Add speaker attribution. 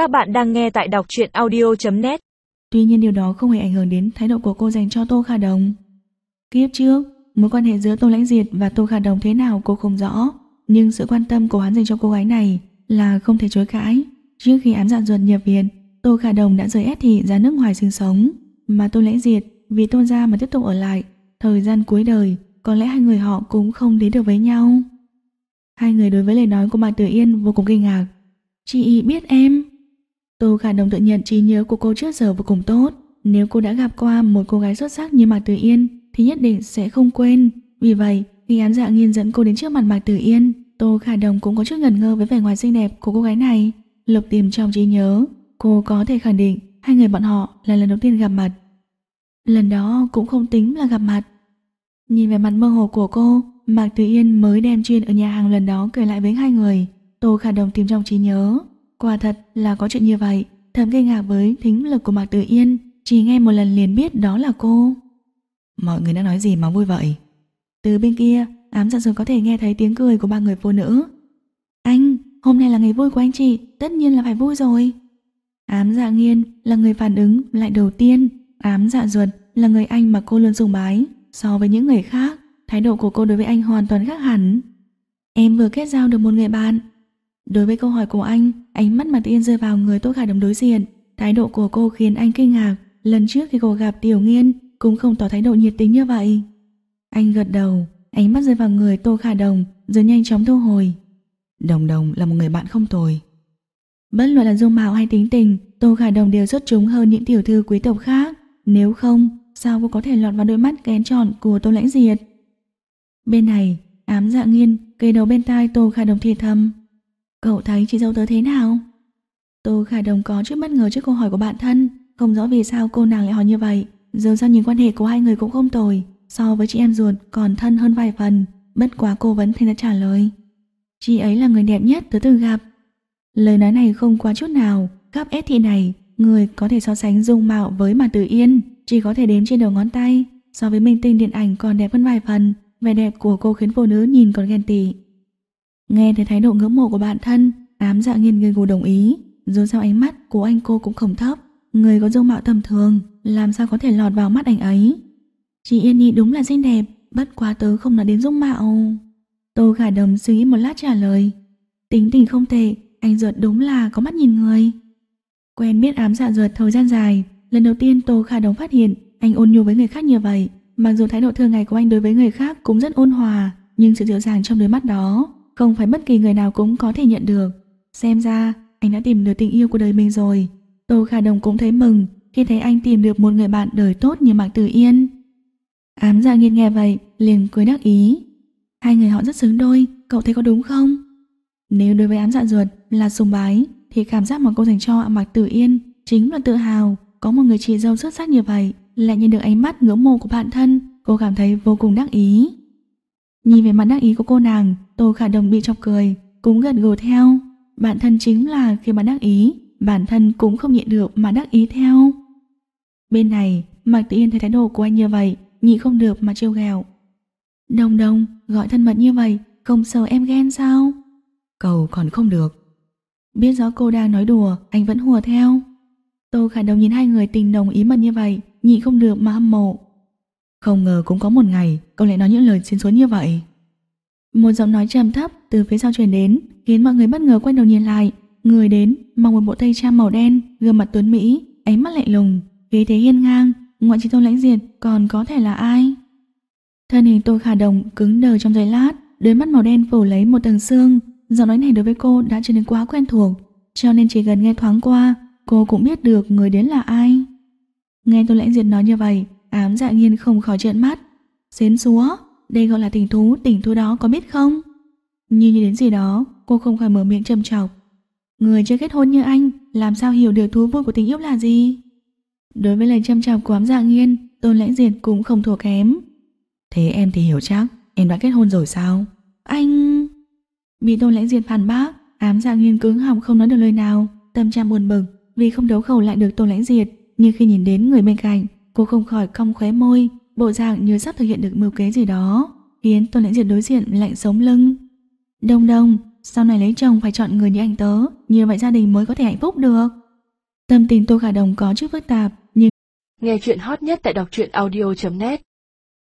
Speaker 1: Các bạn đang nghe tại đọc truyện audio.net
Speaker 2: Tuy nhiên điều đó không hề ảnh hưởng đến thái độ của cô dành cho Tô Khả Đồng. Kiếp trước, mối quan hệ giữa Tô Lãnh Diệt và Tô Khả Đồng thế nào cô không rõ, nhưng sự quan tâm của hắn dành cho cô gái này là không thể chối cãi. Trước khi ám dạ ruột nhập viện, Tô Khả Đồng đã rời ép thị ra nước ngoài sinh sống, mà Tô Lãnh Diệt vì Tô gia mà tiếp tục ở lại. Thời gian cuối đời, có lẽ hai người họ cũng không đến được với nhau. Hai người đối với lời nói của Mạc Tử Yên vô cùng kinh ngạc. Chị biết em. Tô Khả Đồng tự nhận trí nhớ của cô trước giờ vô cùng tốt. Nếu cô đã gặp qua một cô gái xuất sắc như Mạc Tử Yên thì nhất định sẽ không quên. Vì vậy, khi án dạ nghiên dẫn cô đến trước mặt Mạc Tử Yên, Tô Khả Đồng cũng có chút ngẩn ngơ với vẻ ngoài xinh đẹp của cô gái này. Lục tìm trong trí nhớ, cô có thể khẳng định hai người bọn họ là lần đầu tiên gặp mặt. Lần đó cũng không tính là gặp mặt. Nhìn về mặt mơ hồ của cô, Mạc Tử Yên mới đem chuyện ở nhà hàng lần đó kể lại với hai người. Tô Khả Đồng tìm trong trí nhớ. Quả thật là có chuyện như vậy, thầm kinh ngạc với thính lực của Mạc Tử Yên, chỉ nghe một lần liền biết đó là cô. Mọi người đã nói gì mà vui vậy? Từ bên kia, ám dạ dường có thể nghe thấy tiếng cười của ba người phụ nữ. Anh, hôm nay là ngày vui của anh chị, tất nhiên là phải vui rồi. Ám dạ nghiên là người phản ứng lại đầu tiên, ám dạ ruột là người anh mà cô luôn sùng bái. So với những người khác, thái độ của cô đối với anh hoàn toàn khác hẳn. Em vừa kết giao được một người bạn. Đối với câu hỏi của anh, ánh mắt mặt yên rơi vào người Tô Khả Đồng đối diện. Thái độ của cô khiến anh kinh ngạc. Lần trước khi cô gặp Tiểu Nghiên, cũng không tỏ thái độ nhiệt tình như vậy. Anh gật đầu, ánh mắt rơi vào người Tô Khả Đồng, rồi nhanh chóng thu hồi. Đồng Đồng là một người bạn không tồi. Bất luận là dung mạo hay tính tình, Tô Khả Đồng đều xuất chúng hơn những tiểu thư quý tộc khác. Nếu không, sao cô có thể lọt vào đôi mắt kén tròn của Tô Lãnh Diệt? Bên này, ám dạ nghiên cây đầu bên tai Tô Khả Đồng thì thầm. Cậu thấy chị dâu tớ thế nào? Tô Khả Đồng có chút bất ngờ trước câu hỏi của bạn thân, không rõ vì sao cô nàng lại hỏi như vậy. Dù sao nhìn quan hệ của hai người cũng không tồi, so với chị em ruột còn thân hơn vài phần, bất quá cô vẫn thành đã trả lời. Chị ấy là người đẹp nhất tớ từng gặp. Lời nói này không quá chút nào, gấp ép thị này, người có thể so sánh dung mạo với mà Tử Yên, chỉ có thể đếm trên đầu ngón tay, so với minh tinh điện ảnh còn đẹp hơn vài phần, vẻ đẹp của cô khiến phụ nữ nhìn còn ghen tị. Nghe thấy thái độ ngưỡng mộ của bạn thân, ám dạ nghiên người gù đồng ý, dù sao ánh mắt của anh cô cũng không thấp, người có dung mạo tầm thường, làm sao có thể lọt vào mắt anh ấy. Chị Yên Nhi đúng là xinh đẹp, bất quá tớ không nói đến dung mạo. Tô Khả Đồng suy nghĩ một lát trả lời. Tính tình không tệ, anh ruột đúng là có mắt nhìn người. Quen biết ám dạ ruột thời gian dài, lần đầu tiên Tô Khả Đồng phát hiện anh ôn nhu với người khác như vậy. Mặc dù thái độ thường ngày của anh đối với người khác cũng rất ôn hòa, nhưng sự dịu dàng trong đôi mắt đó không phải bất kỳ người nào cũng có thể nhận được. Xem ra, anh đã tìm được tình yêu của đời mình rồi. Tô Khả Đồng cũng thấy mừng khi thấy anh tìm được một người bạn đời tốt như Mạc Tử Yên. Ám dạ nghiên nghe vậy, liền cười đắc ý. Hai người họ rất xứng đôi, cậu thấy có đúng không? Nếu đối với ám dạ ruột là sùng bái, thì cảm giác mà cô dành cho Mạc Tử Yên chính là tự hào. Có một người chị dâu xuất sắc như vậy, lại nhìn được ánh mắt ngưỡng mộ của bạn thân, cô cảm thấy vô cùng đắc ý. Nhìn về mặt đắc ý của cô nàng, Tô Khả Đồng bị chọc cười, cũng gật gù theo. Bản thân chính là khi mà đắc ý, bản thân cũng không nhịn được mà đắc ý theo. Bên này, Mạc Tử Yên thấy thái độ của anh như vậy, nhị không được mà trêu ghẹo. Đồng đồng, gọi thân mật như vậy, không sợ em ghen sao? Cầu còn không được. Biết rõ cô đang nói đùa, anh vẫn hùa theo. Tô Khả Đồng nhìn hai người tình đồng ý mật như vậy, nhị không được mà hâm mộ. Không ngờ cũng có một ngày, cậu lại nói những lời xin xuống như vậy. Một giọng nói trầm thấp từ phía sau truyền đến, khiến mọi người bất ngờ quay đầu nhìn lại. Người đến, mặc một bộ tay trang màu đen, gương mặt tuấn Mỹ, ánh mắt lạnh lùng, khí thế hiên ngang, ngoại trừ Tô Lãnh Diệt còn có thể là ai? Thân hình tôi Khả Đồng cứng đờ trong giây lát, đôi mắt màu đen phủ lấy một tầng xương, giọng nói này đối với cô đã trở nên quá quen thuộc, cho nên chỉ cần nghe thoáng qua, cô cũng biết được người đến là ai. Nghe Tô Lãnh Diệt nói như vậy, ám dạ nghiên không khỏi trợn mắt. Xến xúa, đây gọi là tình thú, tình thú đó có biết không? Như như đến gì đó, cô không khỏi mở miệng trầm trọc. Người chưa kết hôn như anh, làm sao hiểu được thú vui của tình yêu là gì? Đối với lời châm chọc của ám dạ nghiên, Tôn Lãnh Diệt cũng không thua kém. Thế em thì hiểu chắc, em đã kết hôn rồi sao? Anh... Bị Tôn Lãnh Diệt phản bác, ám dạ nghiên cứng họng không nói được lời nào, tâm trạng buồn bực vì không đấu khẩu lại được Tôn Lãnh Diệt. Nhưng khi nhìn đến người bên cạnh, cô không khỏi cong khóe môi, bộ dạng như sắp thực hiện được mưu kế gì đó, khiến Tôn Lãnh Diệt đối diện lạnh sống lưng. Đông đông, sau này lấy chồng phải chọn người như anh tớ, như vậy gia đình mới có thể hạnh phúc được. Tâm tình Tô Khả Đồng có chút phức tạp, nhưng
Speaker 1: Nghe chuyện hot nhất tại đọc truyện audio.net